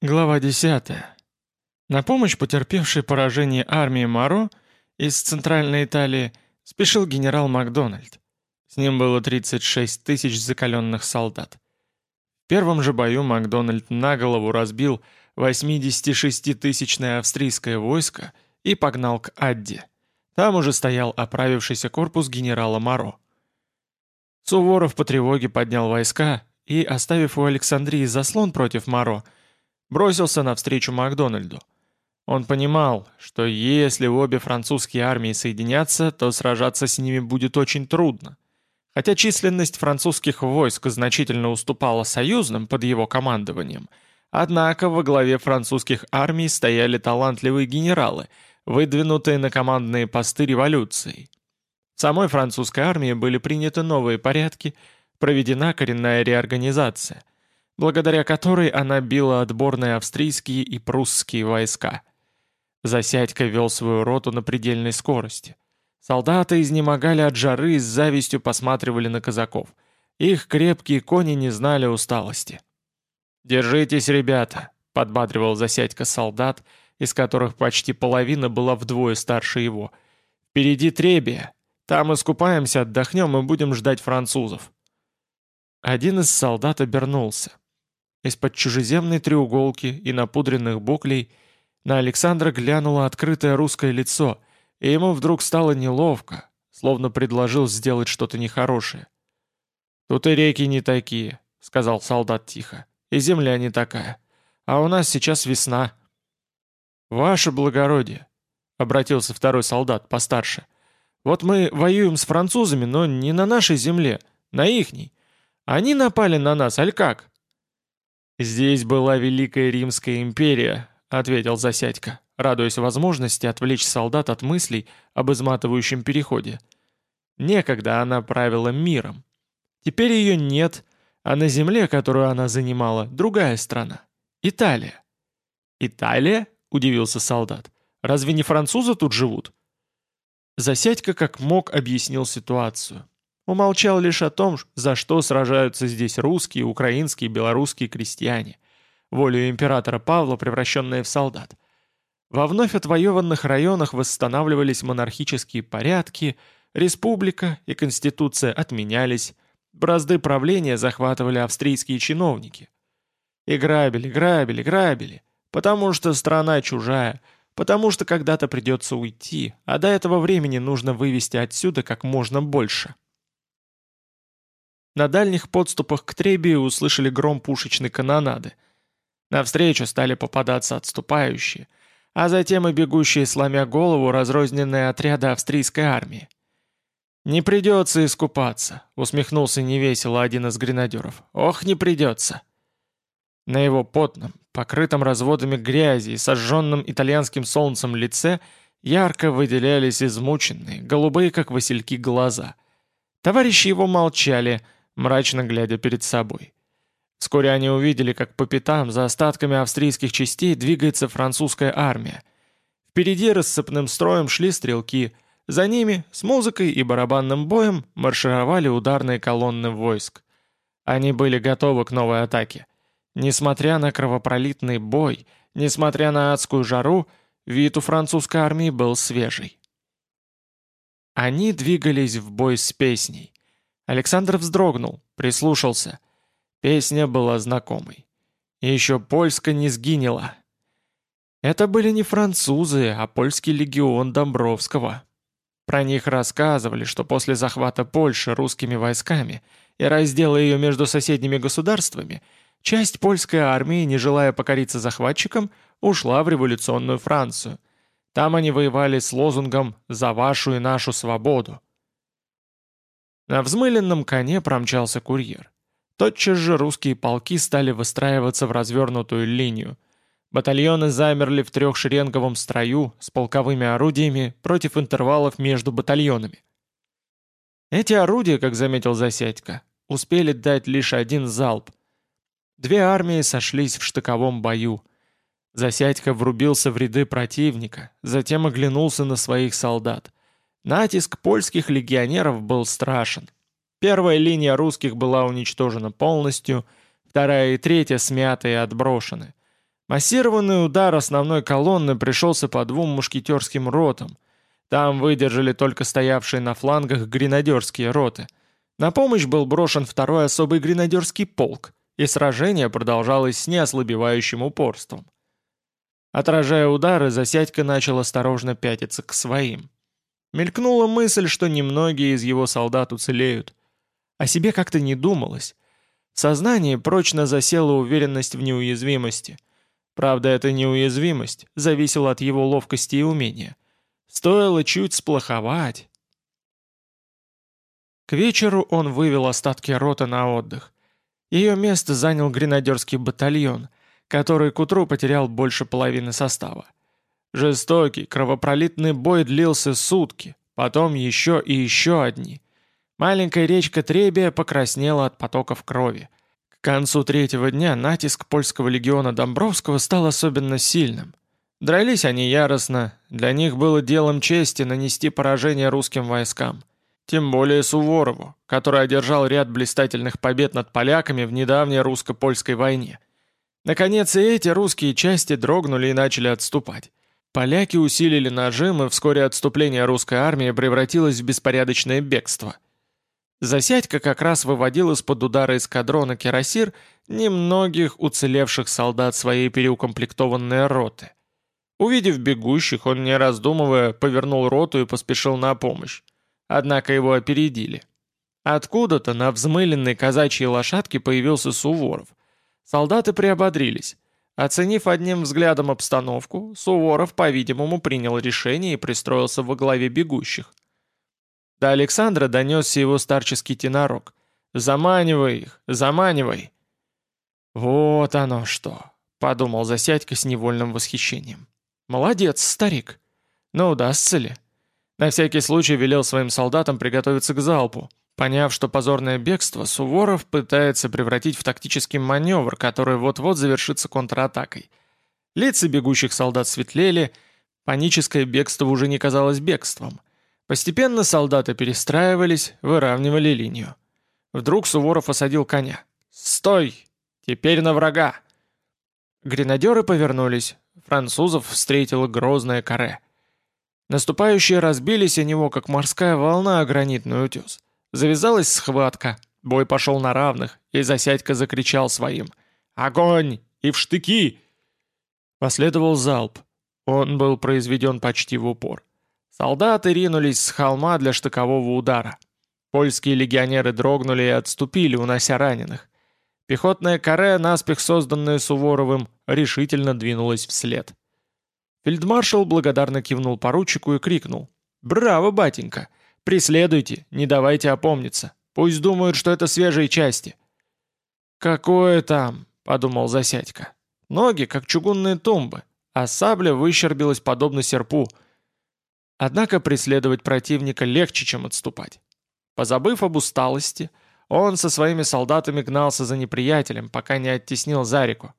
Глава 10. На помощь потерпевшей поражение армии Маро из Центральной Италии спешил генерал Макдональд. С ним было 36 тысяч закаленных солдат. В первом же бою Макдональд на голову разбил 86-тысячное австрийское войско и погнал к Адде. Там уже стоял оправившийся корпус генерала Маро. Суворов по тревоге поднял войска и, оставив у Александрии заслон против Маро, бросился навстречу Макдональду. Он понимал, что если обе французские армии соединятся, то сражаться с ними будет очень трудно. Хотя численность французских войск значительно уступала союзным под его командованием, однако во главе французских армий стояли талантливые генералы, выдвинутые на командные посты революцией. В самой французской армии были приняты новые порядки, проведена коренная реорганизация – благодаря которой она била отборные австрийские и прусские войска. Засядько вел свою роту на предельной скорости. Солдаты изнемогали от жары и с завистью посматривали на казаков. Их крепкие кони не знали усталости. «Держитесь, ребята!» — подбадривал Засядько солдат, из которых почти половина была вдвое старше его. «Впереди Требия. Там искупаемся, отдохнем и будем ждать французов». Один из солдат обернулся. Из-под чужеземной треуголки и напудренных буклей на Александра глянуло открытое русское лицо, и ему вдруг стало неловко, словно предложил сделать что-то нехорошее. «Тут и реки не такие», — сказал солдат тихо, — «и земля не такая. А у нас сейчас весна». «Ваше благородие», — обратился второй солдат, постарше, — «вот мы воюем с французами, но не на нашей земле, на ихней. Они напали на нас, аль как?» «Здесь была Великая Римская империя», — ответил Засядько, радуясь возможности отвлечь солдат от мыслей об изматывающем переходе. Некогда она правила миром. Теперь ее нет, а на земле, которую она занимала, другая страна — Италия. «Италия?» — удивился солдат. «Разве не французы тут живут?» Засядько как мог объяснил ситуацию. Умолчал лишь о том, за что сражаются здесь русские, украинские, белорусские крестьяне, волею императора Павла, превращенные в солдат. Во вновь отвоеванных районах восстанавливались монархические порядки, республика и конституция отменялись, бразды правления захватывали австрийские чиновники. И грабили, грабили, грабили, потому что страна чужая, потому что когда-то придется уйти, а до этого времени нужно вывести отсюда как можно больше. На дальних подступах к Требию услышали гром пушечной канонады. Навстречу стали попадаться отступающие, а затем и бегущие, сломя голову, разрозненные отряды австрийской армии. «Не придется искупаться», — усмехнулся невесело один из гренадеров. «Ох, не придется!» На его потном, покрытом разводами грязи и сожженном итальянским солнцем лице ярко выделялись измученные, голубые, как васильки, глаза. Товарищи его молчали — мрачно глядя перед собой. Вскоре они увидели, как по пятам за остатками австрийских частей двигается французская армия. Впереди рассыпным строем шли стрелки, за ними, с музыкой и барабанным боем, маршировали ударные колонны войск. Они были готовы к новой атаке. Несмотря на кровопролитный бой, несмотря на адскую жару, вид у французской армии был свежий. Они двигались в бой с песней. Александр вздрогнул, прислушался. Песня была знакомой. еще польска не сгинела. Это были не французы, а польский легион Домбровского. Про них рассказывали, что после захвата Польши русскими войсками и раздела ее между соседними государствами, часть польской армии, не желая покориться захватчикам, ушла в революционную Францию. Там они воевали с лозунгом «За вашу и нашу свободу». На взмыленном коне промчался курьер. Тотчас же русские полки стали выстраиваться в развернутую линию. Батальоны замерли в трехшеренговом строю с полковыми орудиями против интервалов между батальонами. Эти орудия, как заметил Засядько, успели дать лишь один залп. Две армии сошлись в штыковом бою. Засядько врубился в ряды противника, затем оглянулся на своих солдат. Натиск польских легионеров был страшен. Первая линия русских была уничтожена полностью, вторая и третья смяты и отброшены. Массированный удар основной колонны пришелся по двум мушкетерским ротам. Там выдержали только стоявшие на флангах гренадерские роты. На помощь был брошен второй особый гренадерский полк, и сражение продолжалось с неослабевающим упорством. Отражая удары, Засядько начал осторожно пятиться к своим. Мелькнула мысль, что немногие из его солдат уцелеют. О себе как-то не думалось. В сознании прочно засела уверенность в неуязвимости. Правда, эта неуязвимость зависела от его ловкости и умения. Стоило чуть сплоховать. К вечеру он вывел остатки роты на отдых. Ее место занял гренадерский батальон, который к утру потерял больше половины состава. Жестокий, кровопролитный бой длился сутки, потом еще и еще одни. Маленькая речка Требия покраснела от потоков крови. К концу третьего дня натиск польского легиона Домбровского стал особенно сильным. Дрались они яростно, для них было делом чести нанести поражение русским войскам. Тем более Суворову, который одержал ряд блистательных побед над поляками в недавней русско-польской войне. Наконец и эти русские части дрогнули и начали отступать. Поляки усилили нажим, и вскоре отступление русской армии превратилось в беспорядочное бегство. Засядька как раз выводил из-под удара эскадрона Кирасир немногих уцелевших солдат своей переукомплектованной роты. Увидев бегущих, он, не раздумывая, повернул роту и поспешил на помощь. Однако его опередили. Откуда-то на взмыленной казачьей лошадке появился Суворов. Солдаты приободрились. Оценив одним взглядом обстановку, Суворов, по-видимому, принял решение и пристроился во главе бегущих. До Александра донесся его старческий тенорок. «Заманивай их! Заманивай!» «Вот оно что!» — подумал Засядько с невольным восхищением. «Молодец, старик! Но удастся ли?» На всякий случай велел своим солдатам приготовиться к залпу. Поняв, что позорное бегство, Суворов пытается превратить в тактический маневр, который вот-вот завершится контратакой. Лица бегущих солдат светлели, паническое бегство уже не казалось бегством. Постепенно солдаты перестраивались, выравнивали линию. Вдруг Суворов осадил коня. «Стой! Теперь на врага!» Гренадеры повернулись. Французов встретило грозное каре. Наступающие разбились о него, как морская волна о гранитный утес. Завязалась схватка, бой пошел на равных, и Засядько закричал своим «Огонь! И в штыки!» Последовал залп. Он был произведен почти в упор. Солдаты ринулись с холма для штыкового удара. Польские легионеры дрогнули и отступили, унося раненых. Пехотная каре, наспех созданная Суворовым, решительно двинулась вслед. Фельдмаршал благодарно кивнул поручику и крикнул. «Браво, батенька! Преследуйте, не давайте опомниться. Пусть думают, что это свежие части». «Какое там?» — подумал Засядько. Ноги, как чугунные тумбы, а сабля выщербилась подобно серпу. Однако преследовать противника легче, чем отступать. Позабыв об усталости, он со своими солдатами гнался за неприятелем, пока не оттеснил за реку.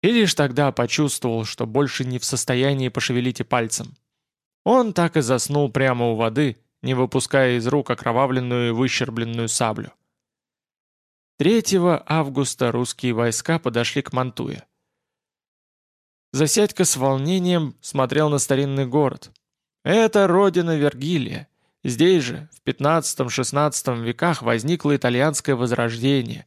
И лишь тогда почувствовал, что больше не в состоянии пошевелить и пальцем. Он так и заснул прямо у воды, не выпуская из рук окровавленную и выщербленную саблю. 3 августа русские войска подошли к Мантуе. Засядька с волнением смотрел на старинный город. Это родина Вергилия. Здесь же, в 15-16 веках, возникло итальянское возрождение.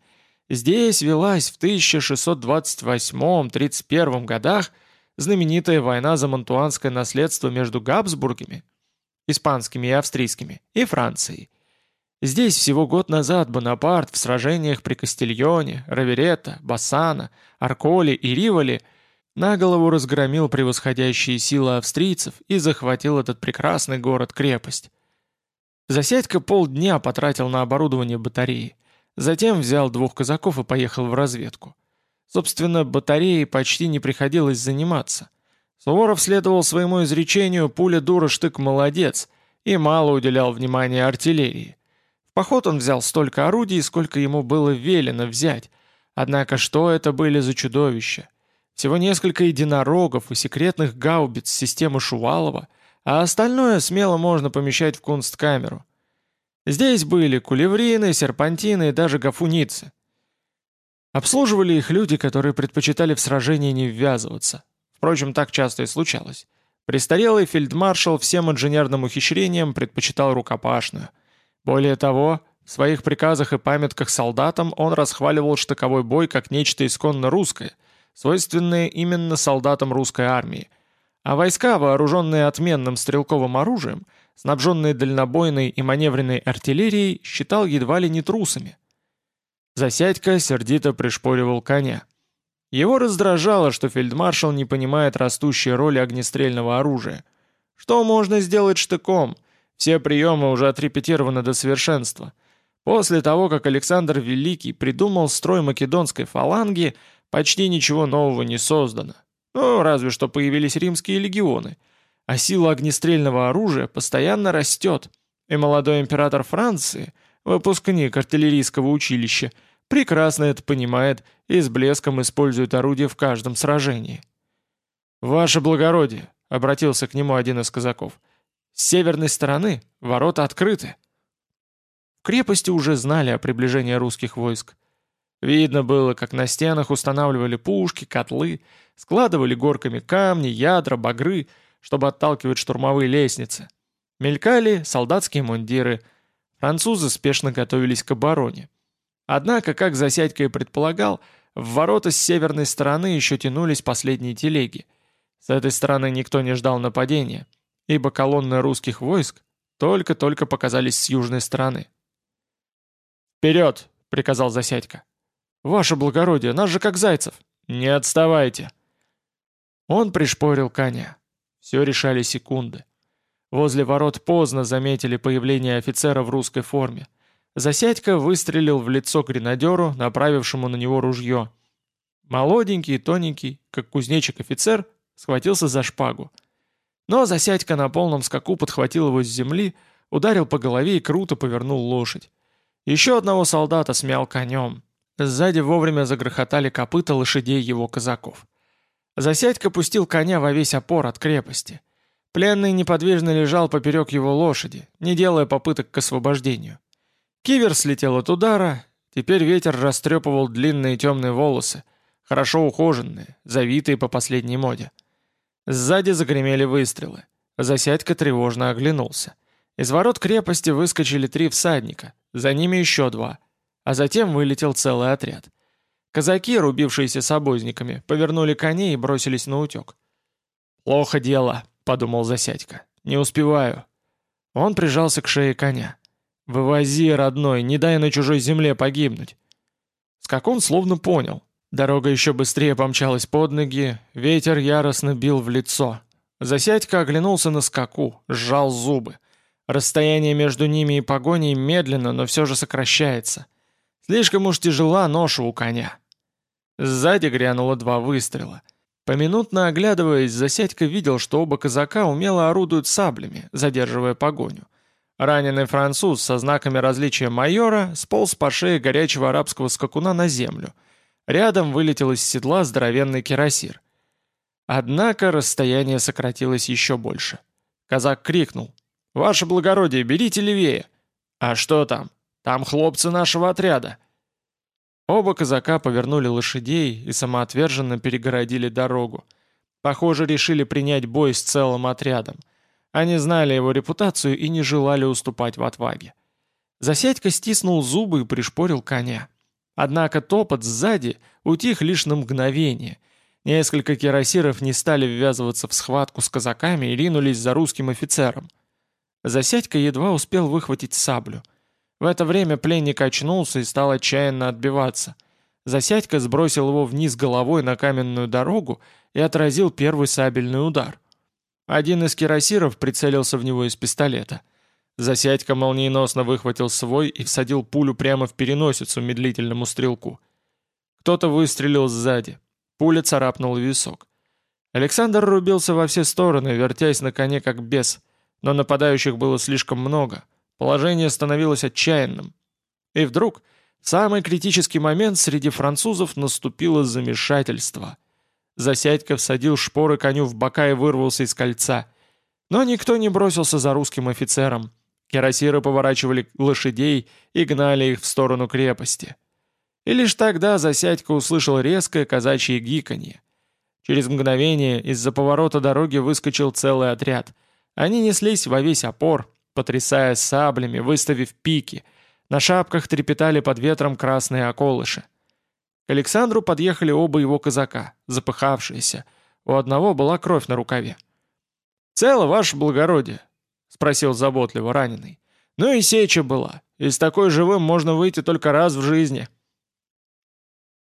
Здесь велась в 1628-31 годах знаменитая война за мантуанское наследство между Габсбургами, испанскими и австрийскими, и Францией. Здесь всего год назад Бонапарт в сражениях при Кастильоне, Раверета, Бассана, Арколе и Риволе на голову разгромил превосходящие силы австрийцев и захватил этот прекрасный город-крепость. Засядька полдня потратил на оборудование батареи, затем взял двух казаков и поехал в разведку. Собственно, батареей почти не приходилось заниматься. Суворов следовал своему изречению «пуля дура, штык молодец» и мало уделял внимания артиллерии. В поход он взял столько орудий, сколько ему было велено взять. Однако что это были за чудовища? Всего несколько единорогов и секретных гаубиц системы Шувалова, а остальное смело можно помещать в кунсткамеру. Здесь были кулеврины, серпантины и даже гафуницы. Обслуживали их люди, которые предпочитали в сражении не ввязываться. Впрочем, так часто и случалось. Престарелый фельдмаршал всем инженерным ухищрениям предпочитал рукопашную. Более того, в своих приказах и памятках солдатам он расхваливал штыковой бой как нечто исконно русское, свойственное именно солдатам русской армии. А войска, вооруженные отменным стрелковым оружием, снабженные дальнобойной и маневренной артиллерией, считал едва ли не трусами. Засядька сердито пришпоривал коня. Его раздражало, что фельдмаршал не понимает растущей роли огнестрельного оружия. Что можно сделать штыком? Все приемы уже отрепетированы до совершенства. После того, как Александр Великий придумал строй македонской фаланги, почти ничего нового не создано. Ну, разве что появились римские легионы. А сила огнестрельного оружия постоянно растет. И молодой император Франции, выпускник артиллерийского училища, прекрасно это понимает и с блеском использует орудие в каждом сражении. «Ваше благородие», — обратился к нему один из казаков, — «с северной стороны ворота открыты». В крепости уже знали о приближении русских войск. Видно было, как на стенах устанавливали пушки, котлы, складывали горками камни, ядра, багры, чтобы отталкивать штурмовые лестницы. Мелькали солдатские мундиры. Французы спешно готовились к обороне. Однако, как Засядько и предполагал, в ворота с северной стороны еще тянулись последние телеги. С этой стороны никто не ждал нападения, ибо колонны русских войск только-только показались с южной стороны. «Вперед!» — приказал Засядько. «Ваше благородие, нас же как зайцев!» «Не отставайте!» Он пришпорил коня. Все решали секунды. Возле ворот поздно заметили появление офицера в русской форме. Засядько выстрелил в лицо гренадеру, направившему на него ружье. Молоденький, тоненький, как кузнечик офицер, схватился за шпагу. Но Засядько на полном скаку подхватил его с земли, ударил по голове и круто повернул лошадь. Еще одного солдата смял конем. Сзади вовремя загрохотали копыта лошадей его казаков. Засядько пустил коня во весь опор от крепости. Пленный неподвижно лежал поперек его лошади, не делая попыток к освобождению. Кивер слетел от удара, теперь ветер растрепывал длинные темные волосы, хорошо ухоженные, завитые по последней моде. Сзади загремели выстрелы. Засядька тревожно оглянулся. Из ворот крепости выскочили три всадника, за ними еще два, а затем вылетел целый отряд. Казаки, рубившиеся с обозниками, повернули коней и бросились на утек. «Плохо дело», — подумал Засядька. «Не успеваю». Он прижался к шее коня. «Вывози, родной, не дай на чужой земле погибнуть». Скакун словно понял. Дорога еще быстрее помчалась под ноги, ветер яростно бил в лицо. Засядька оглянулся на скаку, сжал зубы. Расстояние между ними и погоней медленно, но все же сокращается. Слишком уж тяжела ноша у коня. Сзади грянуло два выстрела. Поминутно оглядываясь, Засядька видел, что оба казака умело орудуют саблями, задерживая погоню. Раненый француз со знаками различия майора сполз по шее горячего арабского скакуна на землю. Рядом вылетел из седла здоровенный кирасир. Однако расстояние сократилось еще больше. Казак крикнул. «Ваше благородие, берите левее!» «А что там? Там хлопцы нашего отряда!» Оба казака повернули лошадей и самоотверженно перегородили дорогу. Похоже, решили принять бой с целым отрядом – они знали его репутацию и не желали уступать в отваге. Засядька стиснул зубы и пришпорил коня. Однако топот сзади утих лишь на мгновение. Несколько кирасиров не стали ввязываться в схватку с казаками и ринулись за русским офицером. Засядька едва успел выхватить саблю. В это время пленник очнулся и стал отчаянно отбиваться. Засядька сбросил его вниз головой на каменную дорогу и отразил первый сабельный удар. Один из кирасиров прицелился в него из пистолета. Засядька молниеносно выхватил свой и всадил пулю прямо в переносицу медлительному стрелку. Кто-то выстрелил сзади. Пуля царапнула висок. Александр рубился во все стороны, вертясь на коне как бес, но нападающих было слишком много. Положение становилось отчаянным. И вдруг, в самый критический момент среди французов наступило замешательство — Засядько всадил шпоры коню в бока и вырвался из кольца. Но никто не бросился за русским офицером. Кирасиры поворачивали лошадей и гнали их в сторону крепости. И лишь тогда Засядько услышал резкое казачье гиканье. Через мгновение из-за поворота дороги выскочил целый отряд. Они неслись во весь опор, потрясая саблями, выставив пики. На шапках трепетали под ветром красные околыши. К Александру подъехали оба его казака, запыхавшиеся. У одного была кровь на рукаве. «Цело, ваше благородие?» — спросил заботливо раненый. «Ну и сеча была. Из такой живым можно выйти только раз в жизни».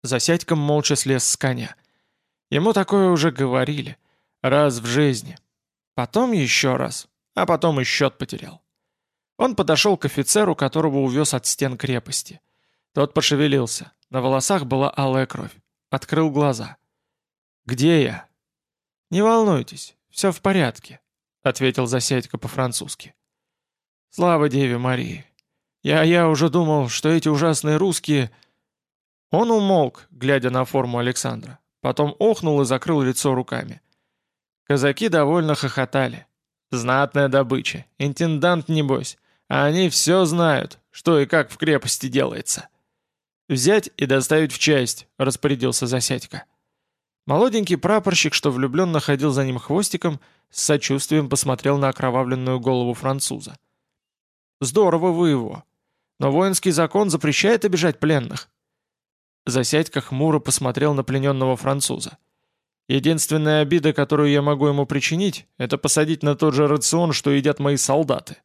Засядьком молча слез с коня. Ему такое уже говорили. Раз в жизни. Потом еще раз. А потом и счет потерял. Он подошел к офицеру, которого увез от стен крепости. Тот пошевелился. На волосах была алая кровь. Открыл глаза. «Где я?» «Не волнуйтесь, все в порядке», — ответил Засядько по-французски. «Слава Деве Марии! Я, я уже думал, что эти ужасные русские...» Он умолк, глядя на форму Александра. Потом охнул и закрыл лицо руками. Казаки довольно хохотали. Знатная добыча. Интендант, небось. А они все знают, что и как в крепости делается. «Взять и доставить в часть», — распорядился Засядько. Молоденький прапорщик, что влюбленно ходил за ним хвостиком, с сочувствием посмотрел на окровавленную голову француза. «Здорово вы его. Но воинский закон запрещает обижать пленных». Засядько хмуро посмотрел на плененного француза. «Единственная обида, которую я могу ему причинить, это посадить на тот же рацион, что едят мои солдаты».